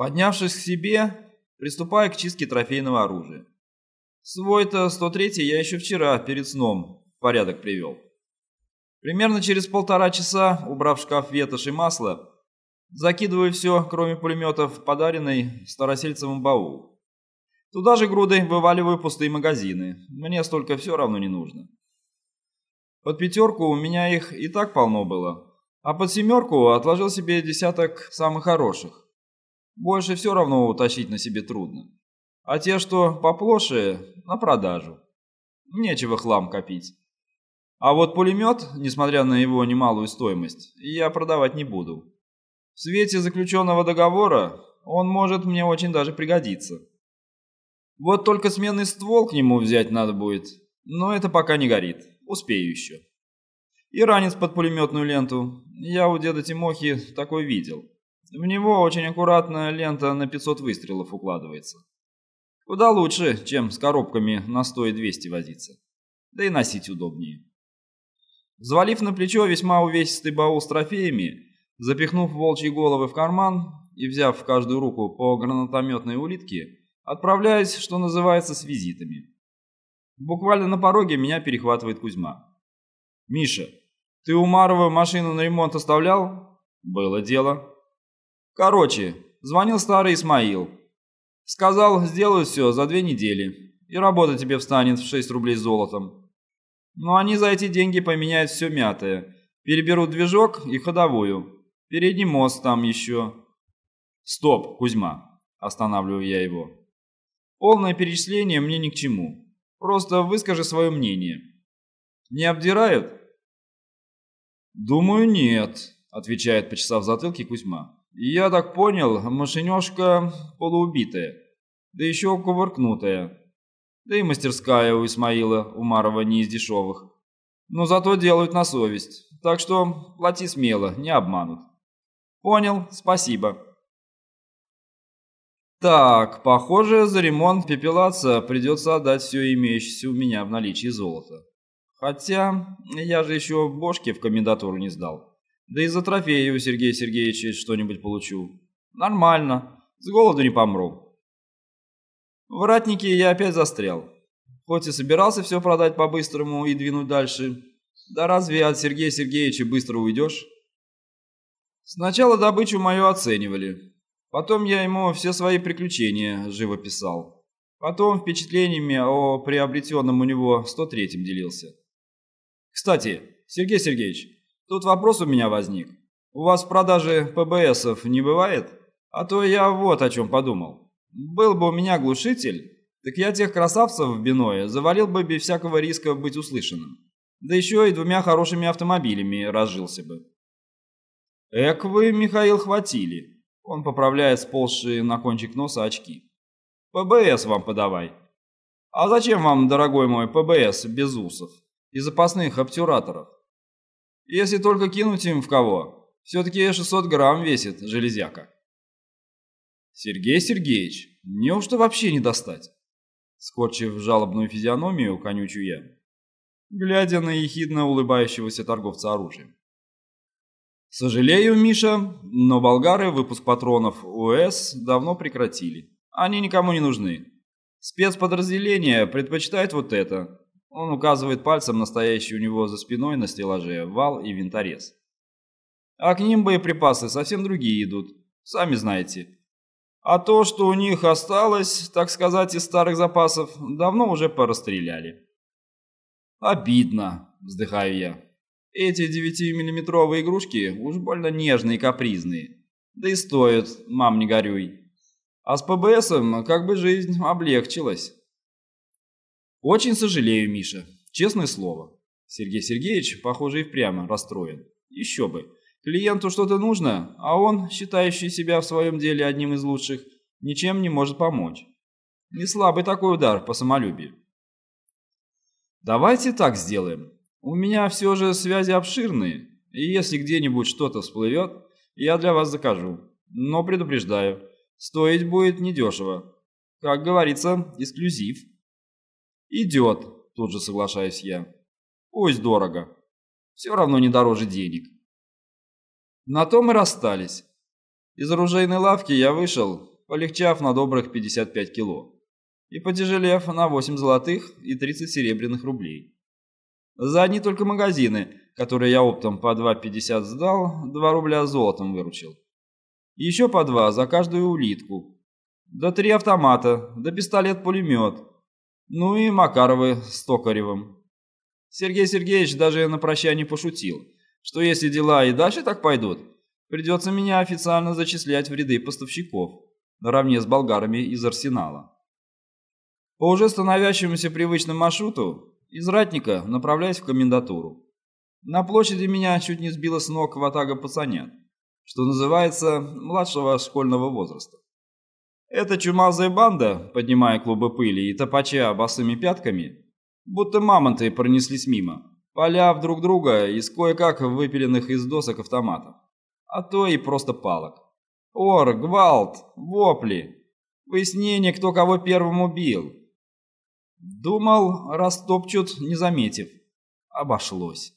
Поднявшись к себе, приступаю к чистке трофейного оружия. Свой-то 103-й я еще вчера, перед сном, в порядок привел. Примерно через полтора часа, убрав шкаф ветошь и масло, закидываю все, кроме пулеметов, подаренный Старосельцевым баул. Туда же грудой вываливаю пустые магазины. Мне столько все равно не нужно. Под пятерку у меня их и так полно было, а под семерку отложил себе десяток самых хороших. Больше все равно утащить на себе трудно. А те, что поплоше, на продажу. Нечего хлам копить. А вот пулемет, несмотря на его немалую стоимость, я продавать не буду. В свете заключенного договора он может мне очень даже пригодиться. Вот только сменный ствол к нему взять надо будет, но это пока не горит, успею еще. И ранец под пулеметную ленту, я у деда Тимохи такой видел. В него очень аккуратная лента на 500 выстрелов укладывается. Куда лучше, чем с коробками на 100 и 200 возиться. Да и носить удобнее. Взвалив на плечо весьма увесистый баул с трофеями, запихнув волчьи головы в карман и взяв в каждую руку по гранатометной улитке, отправляюсь, что называется, с визитами. Буквально на пороге меня перехватывает Кузьма. «Миша, ты у Марова машину на ремонт оставлял?» «Было дело». Короче, звонил старый Исмаил. Сказал, сделаю все за две недели, и работа тебе встанет в 6 рублей золотом. Но они за эти деньги поменяют все мятое, переберут движок и ходовую. Передний мост там еще. Стоп, Кузьма, останавливаю я его. Полное перечисление мне ни к чему. Просто выскажи свое мнение. Не обдирают? Думаю, нет, отвечает, почесав затылки Кузьма. «Я так понял, машинёшка полуубитая, да еще кувыркнутая. Да и мастерская у Исмаила Умарова не из дешевых. Но зато делают на совесть, так что плати смело, не обманут». «Понял, спасибо». Так, похоже, за ремонт пепелаца придется отдать все имеющееся у меня в наличии золото. Хотя, я же еще бошки в комендатуру не сдал. Да и за трофеи у Сергея Сергеевича что-нибудь получу. Нормально, с голоду не помру. В ратнике я опять застрял. Хоть и собирался все продать по-быстрому и двинуть дальше, да разве от Сергея Сергеевича быстро уйдешь? Сначала добычу мою оценивали. Потом я ему все свои приключения живо писал. Потом впечатлениями о приобретенном у него 103-м делился. Кстати, Сергей Сергеевич, Тут вопрос у меня возник. У вас в продаже ПБСов не бывает? А то я вот о чем подумал. Был бы у меня глушитель, так я тех красавцев в биное завалил бы без всякого риска быть услышанным. Да еще и двумя хорошими автомобилями разжился бы. Эк вы, Михаил, хватили. Он поправляет сползшие на кончик носа очки. ПБС вам подавай. А зачем вам, дорогой мой, ПБС без усов и запасных обтюраторов? Если только кинуть им в кого. Все-таки 600 грамм весит железяка. Сергей Сергеевич, неужто вообще не достать? Скорчив жалобную физиономию, конючу я, глядя на ехидно улыбающегося торговца оружием. Сожалею, Миша, но болгары выпуск патронов УС давно прекратили. Они никому не нужны. Спецподразделение предпочитает вот это, он указывает пальцем настоящий у него за спиной на стеллаже вал и винторез. А к ним боеприпасы совсем другие идут, сами знаете. А то, что у них осталось, так сказать, из старых запасов, давно уже порастреляли. Обидно, вздыхаю я. Эти 9-миллиметровые игрушки уж больно нежные и капризные. Да и стоят, мам, не горюй. А с ПБСом как бы жизнь облегчилась. «Очень сожалею, Миша. Честное слово». Сергей Сергеевич, похоже, и впрямь расстроен. Еще бы. Клиенту что-то нужно, а он, считающий себя в своем деле одним из лучших, ничем не может помочь. Не слабый такой удар по самолюбию. Давайте так сделаем. У меня все же связи обширные, и если где-нибудь что-то всплывет, я для вас закажу. Но предупреждаю, стоить будет недешево. Как говорится, эксклюзив. «Идет», – тут же соглашаюсь я. «Пусть дорого. Все равно не дороже денег». На том и расстались. Из оружейной лавки я вышел полегчав на добрых 55 кило и потяжелев на 8 золотых и 30 серебряных рублей. За одни только магазины, которые я оптом по 2,50 сдал, 2 рубля золотом выручил. Еще по 2 за каждую улитку. Да три автомата, да пистолет-пулемет. Ну и Макаровы с Токаревым. Сергей Сергеевич даже на прощание пошутил, что если дела и дальше так пойдут, придется меня официально зачислять в ряды поставщиков, наравне с болгарами из Арсенала. По уже становящемуся привычному маршруту из Ратника направляюсь в комендатуру. На площади меня чуть не сбила с ног ватага пацанят, что называется, младшего школьного возраста. Эта чумазая банда, поднимая клубы пыли и топача босыми пятками, будто мамонты пронеслись мимо, поляв друг друга из кое-как выпиленных из досок автоматов, а то и просто палок. Ор, гвалт, вопли, выяснение, кто кого первым убил. Думал, растопчут, не заметив. Обошлось.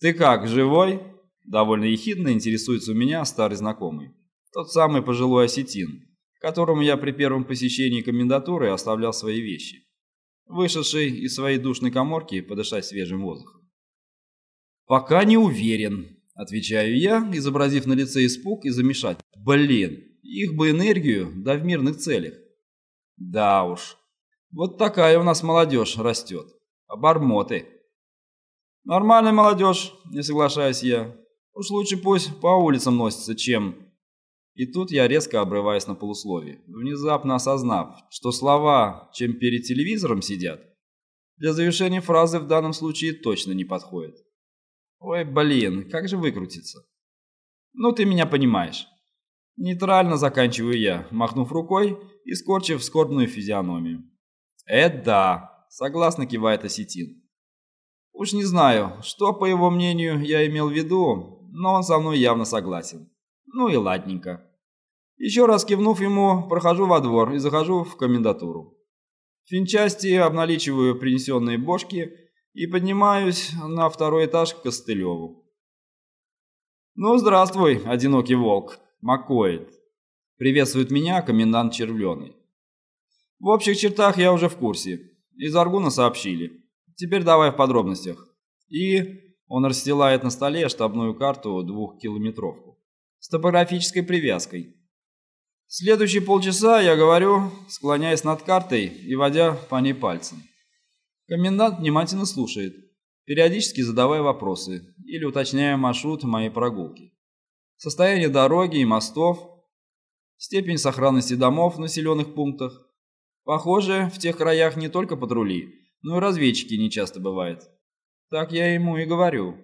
«Ты как, живой?» Довольно ехидно интересуется у меня старый знакомый. Тот самый пожилой осетин, которому я при первом посещении комендатуры оставлял свои вещи вышедший из своей душной коморки подышать свежим воздухом. «Пока не уверен», — отвечаю я, изобразив на лице испуг и замешать. «Блин, их бы энергию, да в мирных целях». «Да уж, вот такая у нас молодежь растет. Обормоты». «Нормальная молодежь», — не соглашаюсь я. «Уж лучше пусть по улицам носится, чем...» И тут я резко обрываюсь на полусловие, внезапно осознав, что слова «чем перед телевизором сидят» для завершения фразы в данном случае точно не подходят. Ой, блин, как же выкрутиться? Ну, ты меня понимаешь. Нейтрально заканчиваю я, махнув рукой и скорчив скорбную физиономию. «Э, да», — согласно кивает осетин. Уж не знаю, что, по его мнению, я имел в виду, но он со мной явно согласен. Ну и ладненько. Еще раз кивнув ему, прохожу во двор и захожу в комендатуру. В финчасти обналичиваю принесенные бошки и поднимаюсь на второй этаж к Костылеву. «Ну, здравствуй, одинокий волк, Макоид!» Приветствует меня комендант Червленый. В общих чертах я уже в курсе. Из Аргуна сообщили. Теперь давай в подробностях. И он расстилает на столе штабную карту двухкилометровку с топографической привязкой. Следующие полчаса я говорю, склоняясь над картой и водя по ней пальцем. Комендант внимательно слушает, периодически задавая вопросы или уточняя маршрут моей прогулки. Состояние дороги и мостов, степень сохранности домов в населенных пунктах. Похоже, в тех краях не только патрули, но и разведчики нечасто бывает. Так я ему и говорю.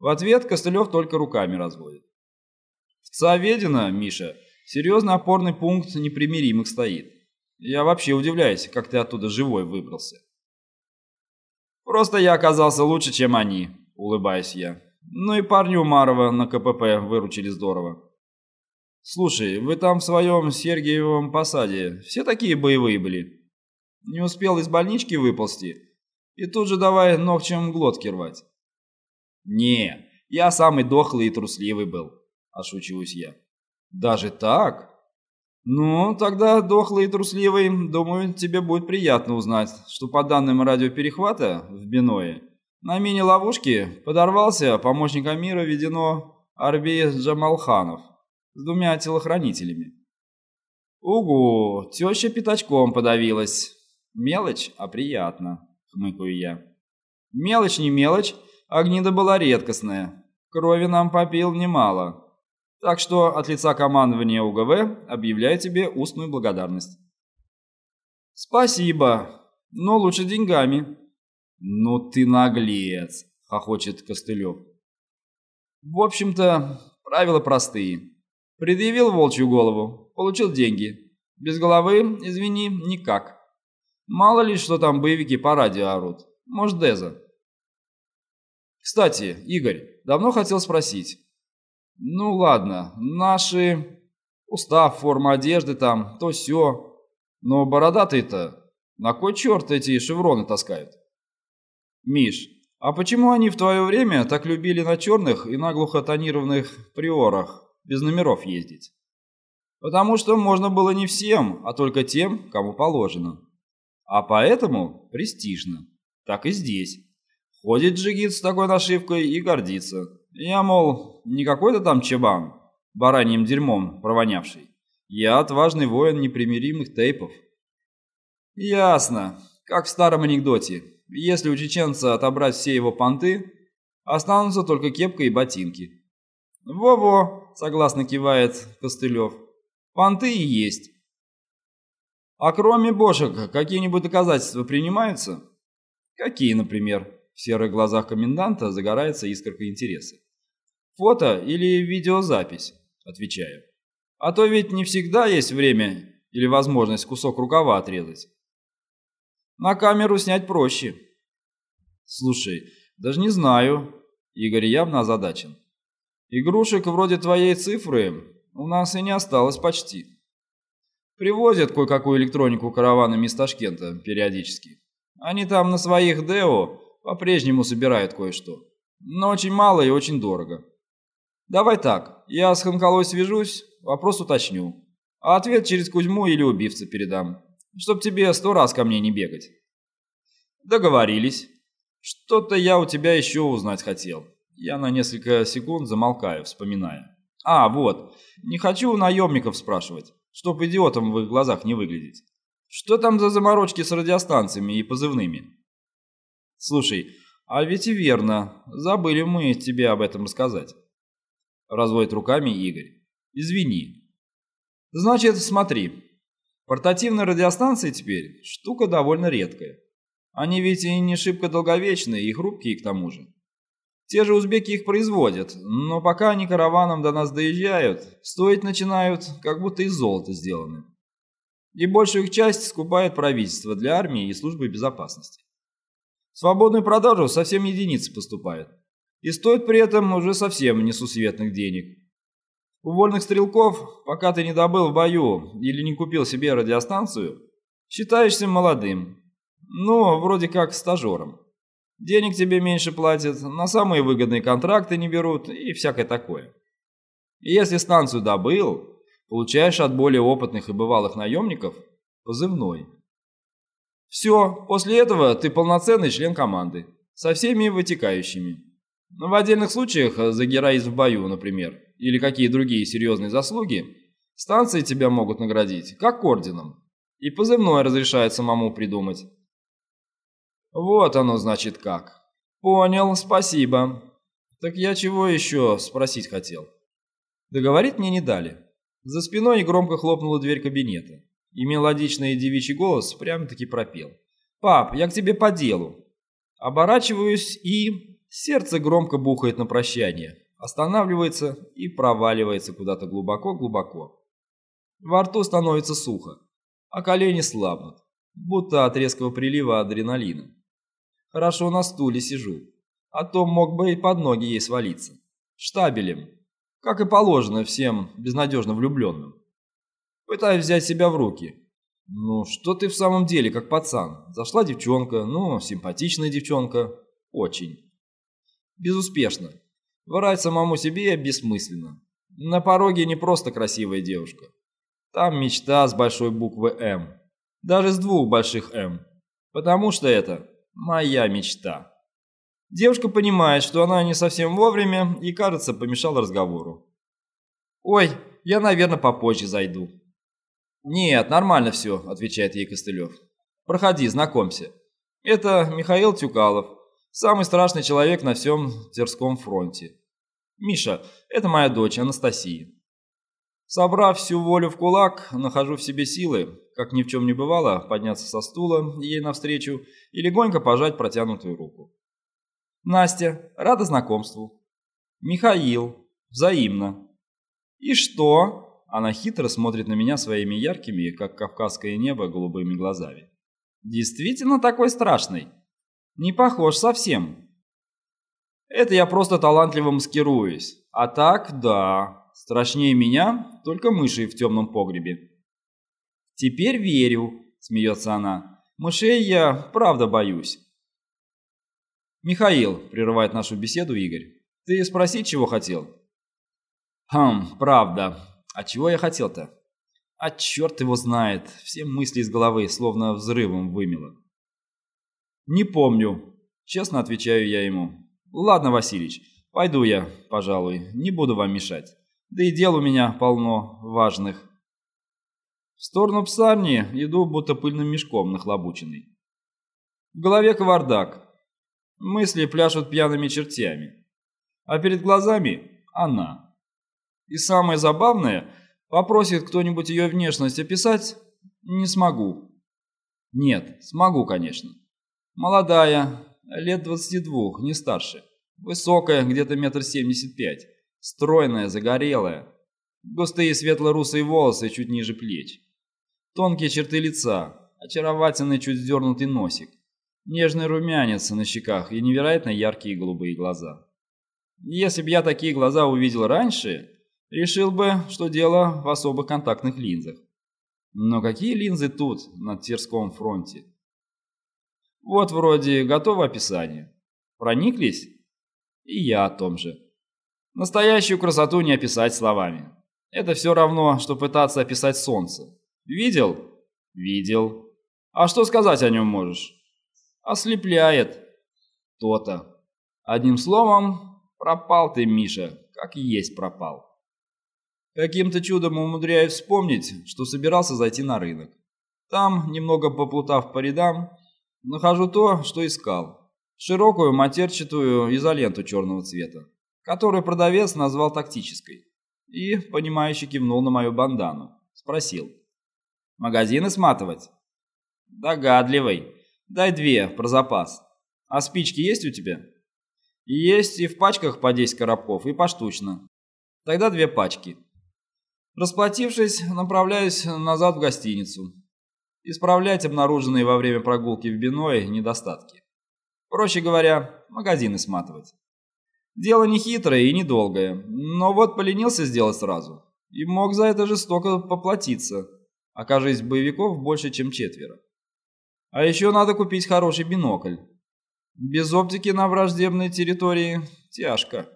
В ответ Костылев только руками разводит. В Цаведино, Миша, серьезный опорный пункт непримиримых стоит. Я вообще удивляюсь, как ты оттуда живой выбрался. Просто я оказался лучше, чем они, улыбаюсь я. Ну и парни Умарова на КПП выручили здорово. Слушай, вы там в своем Сергиевом посаде все такие боевые были? Не успел из больнички выползти? И тут же давай ногчем глотки рвать. Не, я самый дохлый и трусливый был ошучиваюсь я. Даже так? Ну, тогда, дохлый и трусливый, думаю, тебе будет приятно узнать, что по данным радиоперехвата в Биное, на мини-ловушке подорвался помощник Амира Ведено Арби Джамалханов с двумя телохранителями. «Угу, теща пятачком подавилась. Мелочь, а приятно», — хмыкаю я. «Мелочь не мелочь, а гнида была редкостная. Крови нам попил немало. Так что от лица командования УГВ объявляю тебе устную благодарность. Спасибо, но лучше деньгами. Ну ты наглец, хохочет Костылев. В общем-то, правила простые. Предъявил волчью голову, получил деньги. Без головы, извини, никак. Мало ли, что там боевики по радио орут. Может, Деза. Кстати, Игорь, давно хотел спросить. Ну ладно, наши... Устав, форма одежды там, то все. Но бородатые-то на кой черт эти шевроны таскают? Миш, а почему они в твое время так любили на черных и наглухо тонированных приорах без номеров ездить? Потому что можно было не всем, а только тем, кому положено. А поэтому престижно. Так и здесь. Ходит джигит с такой нашивкой и гордится. Я, мол, не какой-то там чебан, бараньим дерьмом провонявший. Я отважный воин непримиримых тейпов. Ясно. Как в старом анекдоте. Если у чеченца отобрать все его понты, останутся только кепка и ботинки. «Во-во», — согласно кивает Костылев. «Понты и есть». «А кроме бошек, какие-нибудь доказательства принимаются?» «Какие, например?» В серых глазах коменданта загорается искорка интереса. «Фото или видеозапись?» Отвечаю. «А то ведь не всегда есть время или возможность кусок рукава отрезать. На камеру снять проще». «Слушай, даже не знаю». Игорь явно озадачен. «Игрушек вроде твоей цифры у нас и не осталось почти. Привозят кое-какую электронику караванами из Ташкента периодически. Они там на своих Део по-прежнему собирают кое-что. Но очень мало и очень дорого. Давай так, я с Ханкалой свяжусь, вопрос уточню. А ответ через Кузьму или убивца передам. Чтоб тебе сто раз ко мне не бегать. Договорились. Что-то я у тебя еще узнать хотел. Я на несколько секунд замолкаю, вспоминая. А, вот. Не хочу наемников спрашивать, чтоб идиотом в их глазах не выглядеть. Что там за заморочки с радиостанциями и позывными? Слушай, а ведь и верно, забыли мы тебе об этом рассказать. Разводит руками Игорь. Извини. Значит, смотри. Портативные радиостанции теперь штука довольно редкая. Они ведь и не шибко долговечные, и хрупкие к тому же. Те же узбеки их производят, но пока они караваном до нас доезжают, стоить начинают, как будто из золота сделаны. И большую их часть скупает правительство для армии и службы безопасности. Свободную продажу совсем единицы поступает. И стоит при этом уже совсем несусветных денег. У вольных стрелков, пока ты не добыл в бою или не купил себе радиостанцию, считаешься молодым. Ну, вроде как стажером. Денег тебе меньше платят, на самые выгодные контракты не берут и всякое такое. И если станцию добыл, получаешь от более опытных и бывалых наемников позывной. Все, после этого ты полноценный член команды, со всеми вытекающими. Но в отдельных случаях, э, за героизм в бою, например, или какие другие серьезные заслуги, станции тебя могут наградить, как орденом. И позывной разрешает самому придумать. Вот оно, значит, как. Понял, спасибо. Так я чего еще спросить хотел? Договорить мне не дали. За спиной громко хлопнула дверь кабинета и мелодичный девичий голос прямо-таки пропел. «Пап, я к тебе по делу». Оборачиваюсь и... Сердце громко бухает на прощание, останавливается и проваливается куда-то глубоко-глубоко. Во рту становится сухо, а колени слабнут, будто от резкого прилива адреналина. Хорошо на стуле сижу, а то мог бы и под ноги ей свалиться. Штабелем, как и положено всем безнадежно влюбленным. Пытаюсь взять себя в руки. Ну, что ты в самом деле, как пацан? Зашла девчонка, ну, симпатичная девчонка. Очень. Безуспешно. Врать самому себе бессмысленно. На пороге не просто красивая девушка. Там мечта с большой буквы «М». Даже с двух больших «М». Потому что это моя мечта. Девушка понимает, что она не совсем вовремя и, кажется, помешала разговору. «Ой, я, наверное, попозже зайду». «Нет, нормально все», — отвечает ей Костылев. «Проходи, знакомься. Это Михаил Тюкалов, самый страшный человек на всем Тверском фронте. Миша, это моя дочь Анастасия». Собрав всю волю в кулак, нахожу в себе силы, как ни в чем не бывало, подняться со стула ей навстречу и легонько пожать протянутую руку. «Настя, рада знакомству». «Михаил, взаимно». «И что?» Она хитро смотрит на меня своими яркими, как кавказское небо, голубыми глазами. «Действительно такой страшный?» «Не похож совсем». «Это я просто талантливо маскируюсь. А так, да, страшнее меня только мыши в темном погребе». «Теперь верю», — смеется она. «Мышей я правда боюсь». «Михаил», — прерывает нашу беседу Игорь, — «ты спросить, чего хотел?» «Хм, правда. А чего я хотел-то? А черт его знает, все мысли из головы словно взрывом вымело. «Не помню», — честно отвечаю я ему. «Ладно, Василич, пойду я, пожалуй, не буду вам мешать. Да и дел у меня полно важных». В сторону псарни иду будто пыльным мешком нахлобученный. В голове кавардак. Мысли пляшут пьяными чертями. А перед глазами она. И самое забавное, попросит кто-нибудь ее внешность описать, не смогу. Нет, смогу, конечно. Молодая, лет 22, не старше. Высокая, где-то метр семьдесят пять. Стройная, загорелая. Густые светло-русые волосы чуть ниже плеч. Тонкие черты лица, очаровательный чуть сдернутый носик, нежный румянец на щеках и невероятно яркие голубые глаза. Если бы я такие глаза увидел раньше, решил бы, что дело в особых контактных линзах. Но какие линзы тут, на Тверском фронте? Вот вроде готово описание. Прониклись? И я о том же. Настоящую красоту не описать словами. Это все равно, что пытаться описать солнце. Видел? Видел. А что сказать о нем можешь? Ослепляет. То-то. Одним словом, пропал ты, Миша, как есть пропал. Каким-то чудом умудряюсь вспомнить, что собирался зайти на рынок. Там, немного поплутав по рядам, нахожу то, что искал. Широкую матерчатую изоленту черного цвета, которую продавец назвал тактической. И, понимающе кивнул на мою бандану. Спросил. Магазины сматывать? Догадливый. Дай две, про запас. А спички есть у тебя? Есть и в пачках по 10 коробков, и поштучно. Тогда две пачки. Расплатившись, направляюсь назад в гостиницу. Исправлять обнаруженные во время прогулки в Биной недостатки. Проще говоря, магазины сматывать. Дело не хитрое и недолгое, но вот поленился сделать сразу. И мог за это жестоко поплатиться окажись боевиков больше, чем четверо. А еще надо купить хороший бинокль. Без оптики на враждебной территории тяжко.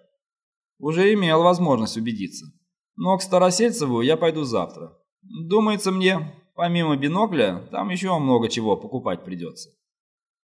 Уже имел возможность убедиться. Но к Старосельцеву я пойду завтра. Думается мне, помимо бинокля, там еще много чего покупать придется.